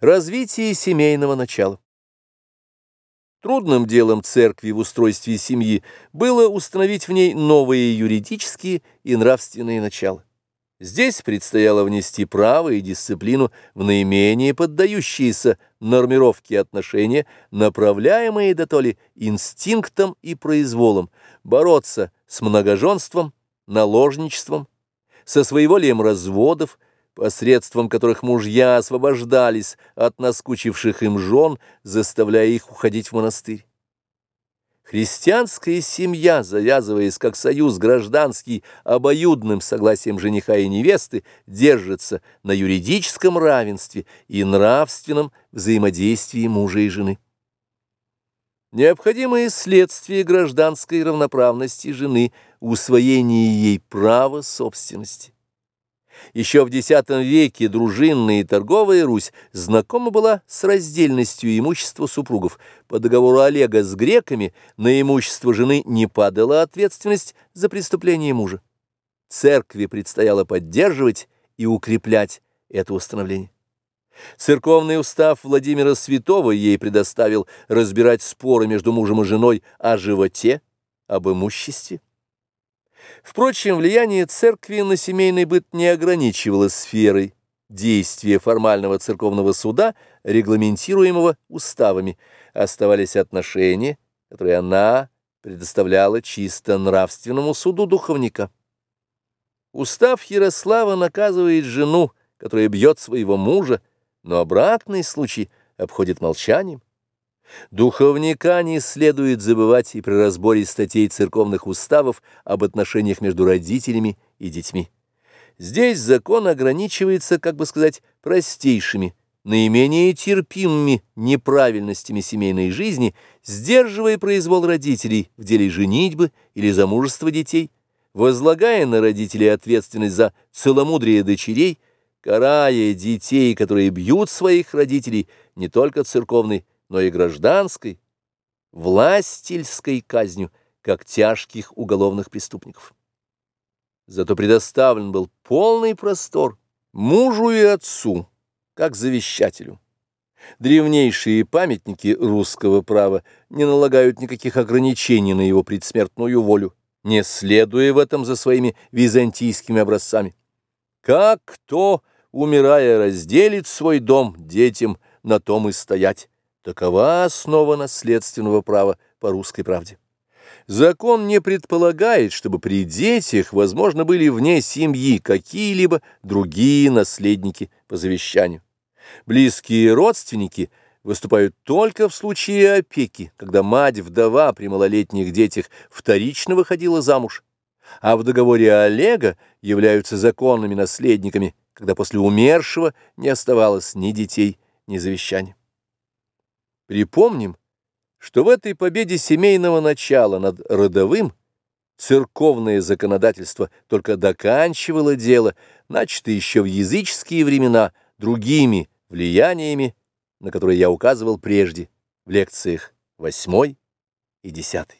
Развитие семейного начала. Трудным делом церкви в устройстве семьи было установить в ней новые юридические и нравственные начала. Здесь предстояло внести право и дисциплину в наименее поддающиеся нормировке отношения, направляемые до то инстинктом и произволом, бороться с многоженством, наложничеством, со своеволием разводов, посредством которых мужья освобождались от наскучивших им жен, заставляя их уходить в монастырь. Христианская семья, завязываясь как союз гражданский обоюдным согласием жениха и невесты, держится на юридическом равенстве и нравственном взаимодействии мужа и жены. Необходимое следствие гражданской равноправности жены – усвоение ей права собственности. Еще в X веке дружинная и торговая Русь знакома была с раздельностью имущества супругов. По договору Олега с греками на имущество жены не падала ответственность за преступление мужа. Церкви предстояло поддерживать и укреплять это установление. Церковный устав Владимира Святого ей предоставил разбирать споры между мужем и женой о животе, об имуществе. Впрочем, влияние церкви на семейный быт не ограничивалось сферой действия формального церковного суда, регламентируемого уставами. Оставались отношения, которые она предоставляла чисто нравственному суду духовника. Устав Ярослава наказывает жену, которая бьет своего мужа, но обратный случай обходит молчанием. Духовника не следует забывать и при разборе статей церковных уставов об отношениях между родителями и детьми. Здесь закон ограничивается, как бы сказать, простейшими, наименее терпимыми неправильностями семейной жизни, сдерживая произвол родителей в деле женитьбы или замужества детей, возлагая на родителей ответственность за целомудрие дочерей, карая детей, которые бьют своих родителей, не только церковной, но и гражданской, властельской казнью, как тяжких уголовных преступников. Зато предоставлен был полный простор мужу и отцу, как завещателю. Древнейшие памятники русского права не налагают никаких ограничений на его предсмертную волю, не следуя в этом за своими византийскими образцами. Как кто, умирая, разделит свой дом детям, на том и стоять. Такова основа наследственного права по русской правде. Закон не предполагает, чтобы при детях, возможно, были вне семьи какие-либо другие наследники по завещанию. Близкие родственники выступают только в случае опеки, когда мать-вдова при малолетних детях вторично выходила замуж, а в договоре Олега являются законными наследниками, когда после умершего не оставалось ни детей, ни завещания. Припомним, что в этой победе семейного начала над родовым церковное законодательство только доканчивало дело, начатое еще в языческие времена другими влияниями, на которые я указывал прежде в лекциях 8 и 10.